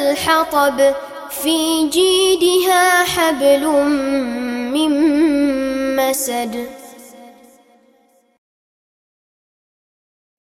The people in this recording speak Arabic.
الحطب في جيدها حبل من مسد.